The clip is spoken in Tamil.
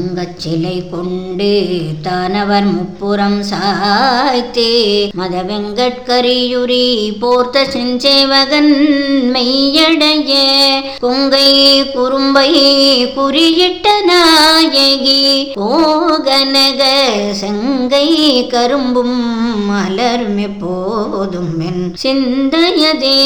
தங்கச் சிலை கொண்டு தானவர் முப்புறம் சாய்த்தே. மத வெங்கட்கரியுரி போர்த்த செஞ்சேவகன் மெய்யடைய. கொங்கை குறும்பை குறியிட்ட நாயகி. கோகனக செங்கை கரும்பும் மலர்மெ போதும் என் சிந்தையதே.